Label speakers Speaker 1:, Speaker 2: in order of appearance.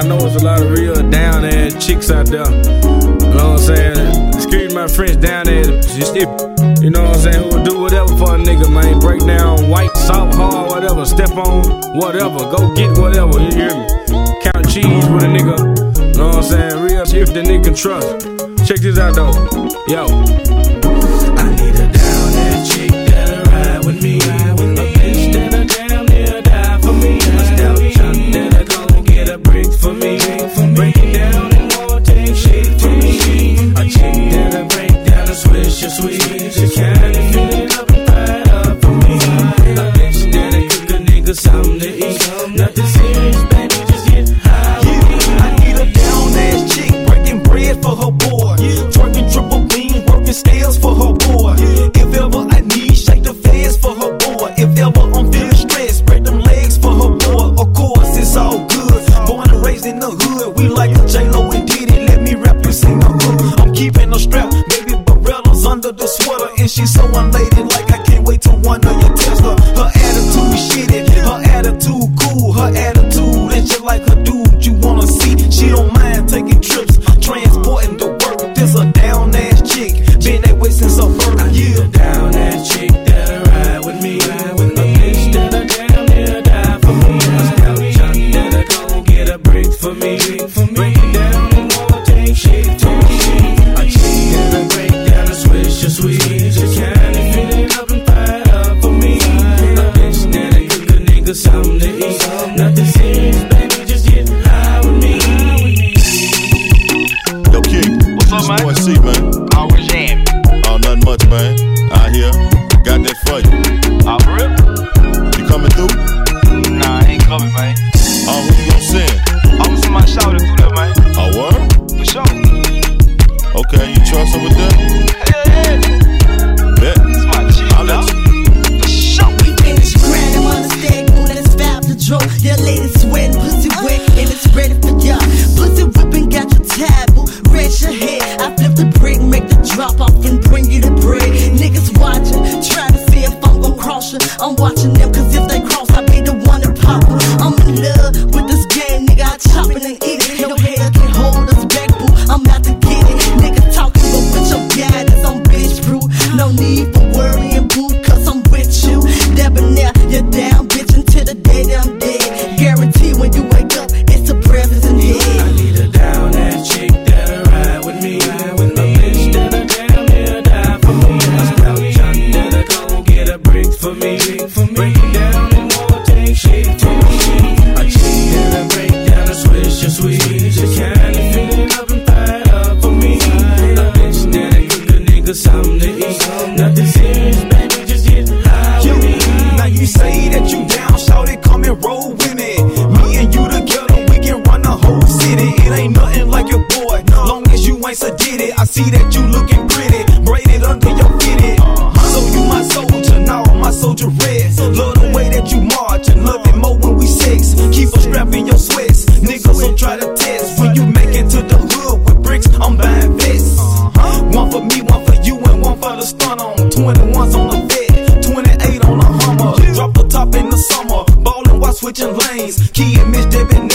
Speaker 1: I know it's a lot of real down ass chicks out there. You know what I'm saying? Excuse my French down there. You know what I'm saying? Who will do whatever for a nigga, man. Break down white, soft, hard, whatever. Step on whatever. Go get whatever. You hear me? Count cheese with a nigga. You know what I'm saying? Real if the nigga can trust. Check this out though. Yo. Sweet. She can't fill it up and up for me. A bitch that'll cook a nigga something to eat. Nothing serious, baby, just get high me.
Speaker 2: I need a down ass chick breaking bread for her boy. Twerking triple beam, working scales for her boy. If ever I need, shake the feds for her boy. If ever I'm feeling stressed, spread them legs for her boy. Of course, it's all good. Born and raised in the hood, we like a J-Lo and and she's so unladylike. I can't wait to one of you test her. Attitude shitty, her attitude cool, her attitude ain't just like her dude. You wanna see? She don't mind taking trips, transporting the work. This a
Speaker 1: something to eat. Nothing serious, baby, just get high with me.
Speaker 3: Yo, King.
Speaker 4: What's up, man?
Speaker 3: Boy C, man.
Speaker 4: I was jamming.
Speaker 3: Oh, nothing much, man. Out here. Got that for you.
Speaker 4: Oh, I rip?
Speaker 3: You coming through?
Speaker 4: Nah, I ain't coming, man.
Speaker 3: Oh, who you gonna send?
Speaker 4: I'm gonna send my shout through there, man.
Speaker 3: Oh, word?
Speaker 4: For sure.
Speaker 3: Okay, you trust her with that?
Speaker 4: Hell yeah.
Speaker 5: Debonair, you're
Speaker 2: see that you looking pretty, braided under your fitted. So you my soldier, now my soldier red. Love the way that you march and love it more when we sex. Keep a strap in your sweats, niggas don't try to test. When you make it to the hood with bricks, I'm buying vests. Uh-huh. One for me, one for you, and one for the stun on. 21s on the vet, 28 on the Hummer. Drop the top in the summer, ballin' while switching lanes. Key and Miss Debonair, my